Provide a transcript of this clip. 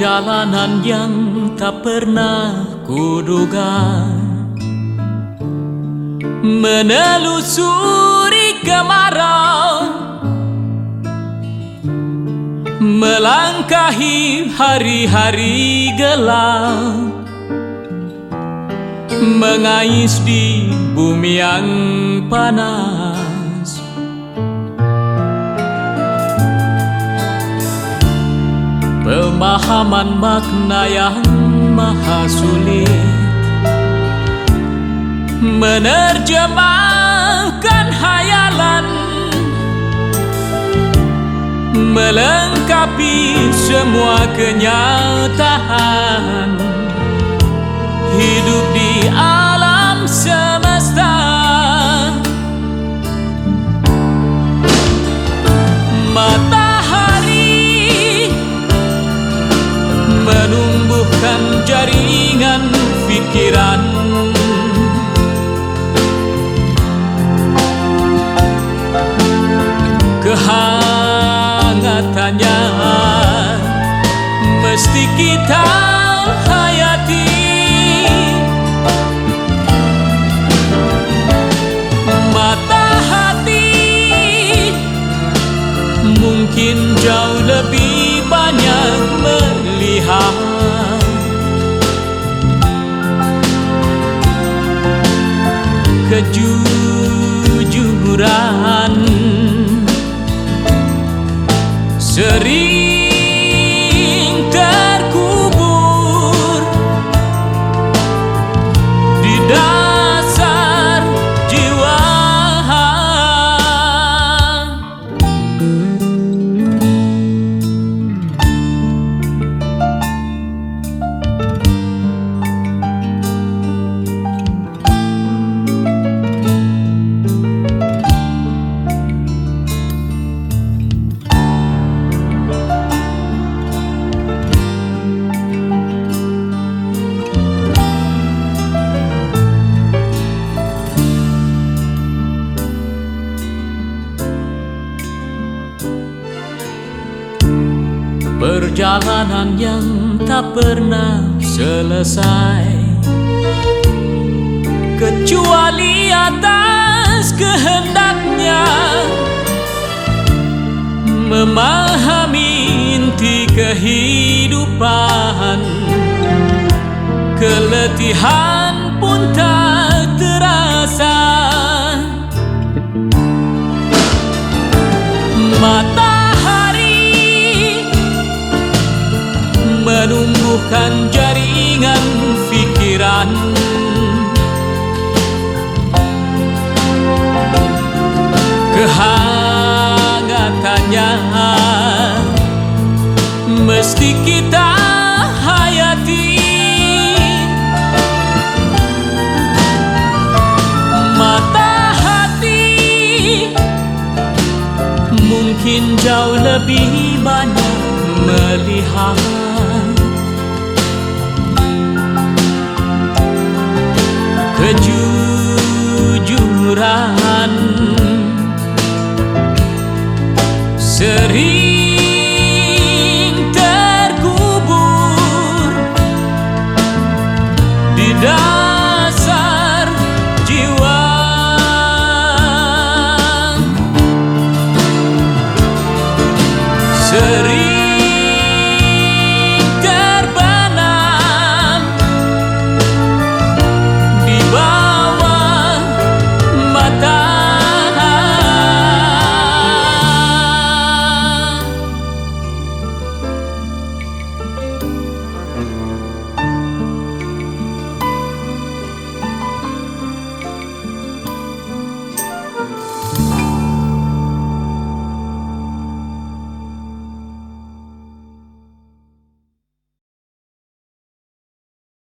Perjalanan yang tak pernah kuduga Menelusuri kemarau Melangkahi hari-hari gelap Mengais di bumi yang panas. Pemahaman makna yang maha sulit. Menerjemahkan hayalan Melengkapi semua kenyataan Kita hayati. Mata hati Mungkin jauh lebih banyak melihat. Kejujuran Perjalanan yang tak pernah selesai. Kecuali atas kehendaknya Memahami inti kehidupan. Keletihan pun tak terasa. Matahari menumbuhkan jaringan pikiran. Kehangatannya mesti kita hayati. Mata hati mungkin jauh lebih banyak melihat